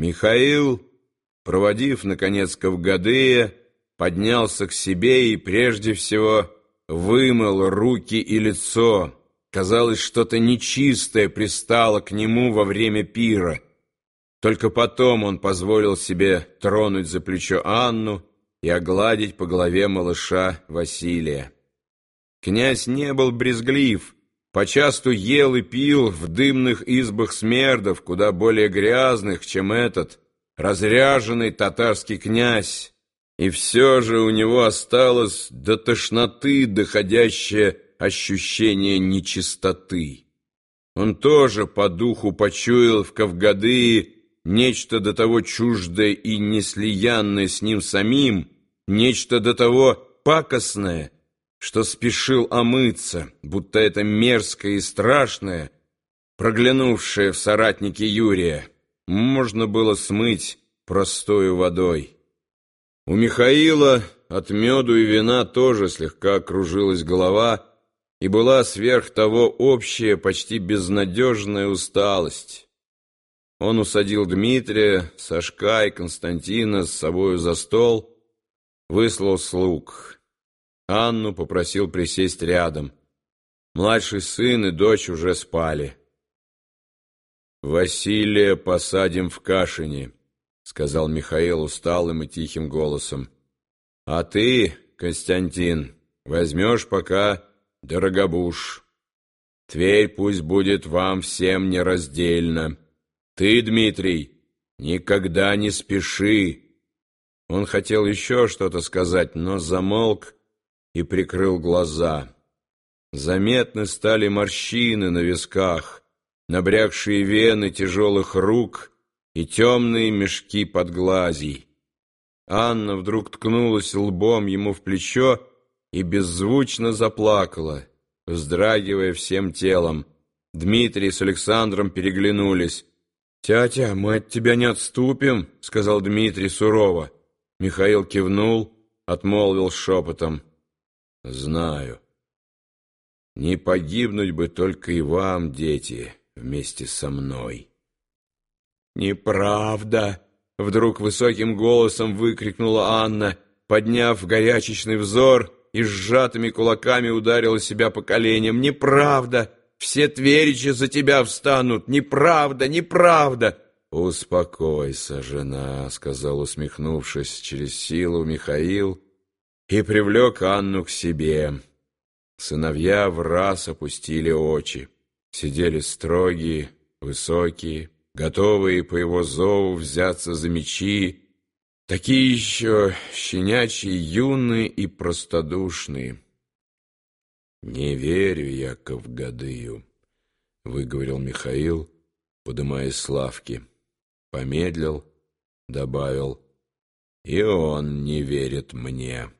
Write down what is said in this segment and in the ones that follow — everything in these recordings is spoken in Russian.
Михаил, проводив, наконец, Кавгадыя, поднялся к себе и, прежде всего, вымыл руки и лицо. Казалось, что-то нечистое пристало к нему во время пира. Только потом он позволил себе тронуть за плечо Анну и огладить по голове малыша Василия. Князь не был брезглив, почасту ел и пил в дымных избах смердов, куда более грязных, чем этот, разряженный татарский князь, и все же у него осталось до тошноты доходящее ощущение нечистоты. Он тоже по духу почуял в Кавгадые нечто до того чуждое и неслиянное с ним самим, нечто до того пакостное, что спешил омыться, будто это мерзкое и страшное, проглянувшее в соратнике Юрия, можно было смыть простою водой. У Михаила от меду и вина тоже слегка кружилась голова, и была сверх того общая, почти безнадежная усталость. Он усадил Дмитрия, Сашка и Константина с собою за стол, выслал слуг. Анну попросил присесть рядом. Младший сын и дочь уже спали. «Василия посадим в Кашине», — сказал Михаил усталым и тихим голосом. «А ты, Константин, возьмешь пока Дорогобуш, Тверь пусть будет вам всем нераздельно. Ты, Дмитрий, никогда не спеши. Он хотел еще что-то сказать, но замолк и прикрыл глаза. Заметны стали морщины на висках, набрякшие вены тяжелых рук и темные мешки под глазей. Анна вдруг ткнулась лбом ему в плечо и беззвучно заплакала, вздрагивая всем телом. Дмитрий с Александром переглянулись. «Тятя, мы от тебя не отступим», — сказал Дмитрий сурово. Михаил кивнул, отмолвил шепотом. «Знаю. Не погибнуть бы только и вам, дети, вместе со мной». «Неправда!» — вдруг высоким голосом выкрикнула Анна, подняв горячечный взор — и сжатыми кулаками ударила себя по коленям. «Неправда! Все тверичи за тебя встанут! Неправда! Неправда!» «Успокойся, жена», — сказал, усмехнувшись через силу Михаил, и привлек Анну к себе. Сыновья в раз опустили очи, сидели строгие, высокие, готовые по его зову взяться за мечи, Такие еще щенячьи, юные и простодушные. «Не верю я Кавгадыю», — выговорил Михаил, подымаясь с лавки. Помедлил, добавил, «И он не верит мне».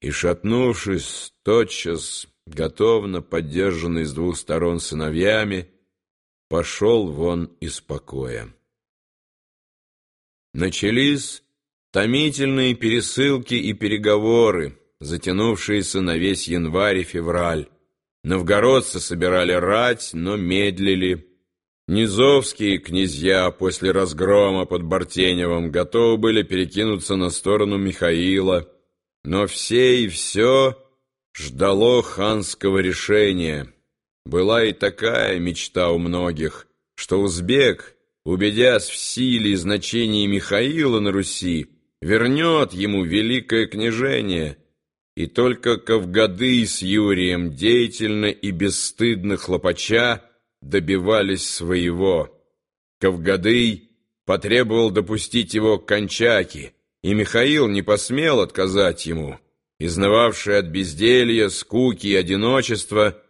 И, шатнувшись, тотчас, готовно поддержанный с двух сторон сыновьями, пошел вон из покоя. Начались томительные пересылки и переговоры, затянувшиеся на весь январь и февраль. Новгородцы собирали рать, но медлили. Низовские князья после разгрома под Бартеневым готовы были перекинуться на сторону Михаила, но все и все ждало ханского решения. Была и такая мечта у многих, что узбек — убедясь в силе и значении Михаила на Руси, вернет ему великое княжение, и только Кавгады с Юрием деятельно и бесстыдно хлопача добивались своего. Кавгадый потребовал допустить его к Кончаке, и Михаил не посмел отказать ему. Изнывавший от безделья, скуки и одиночества,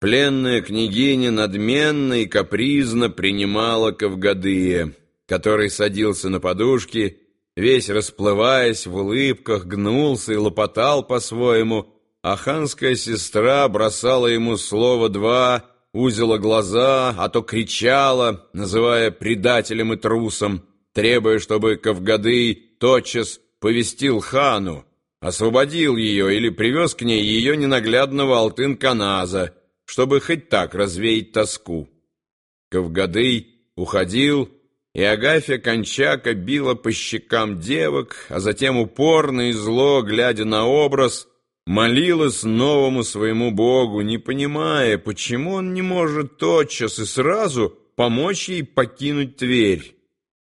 Пленная княгиня надменно и капризно принимала Кавгадыя, который садился на подушки, весь расплываясь в улыбках, гнулся и лопотал по-своему, а ханская сестра бросала ему слово два, узила глаза, а то кричала, называя предателем и трусом, требуя, чтобы Кавгадый тотчас повестил хану, освободил ее или привез к ней ее ненаглядного Алтын-Каназа, чтобы хоть так развеять тоску. Кавгадый уходил, и Агафья Кончака била по щекам девок, а затем упорно и зло, глядя на образ, молилась новому своему Богу, не понимая, почему он не может тотчас и сразу помочь ей покинуть Тверь.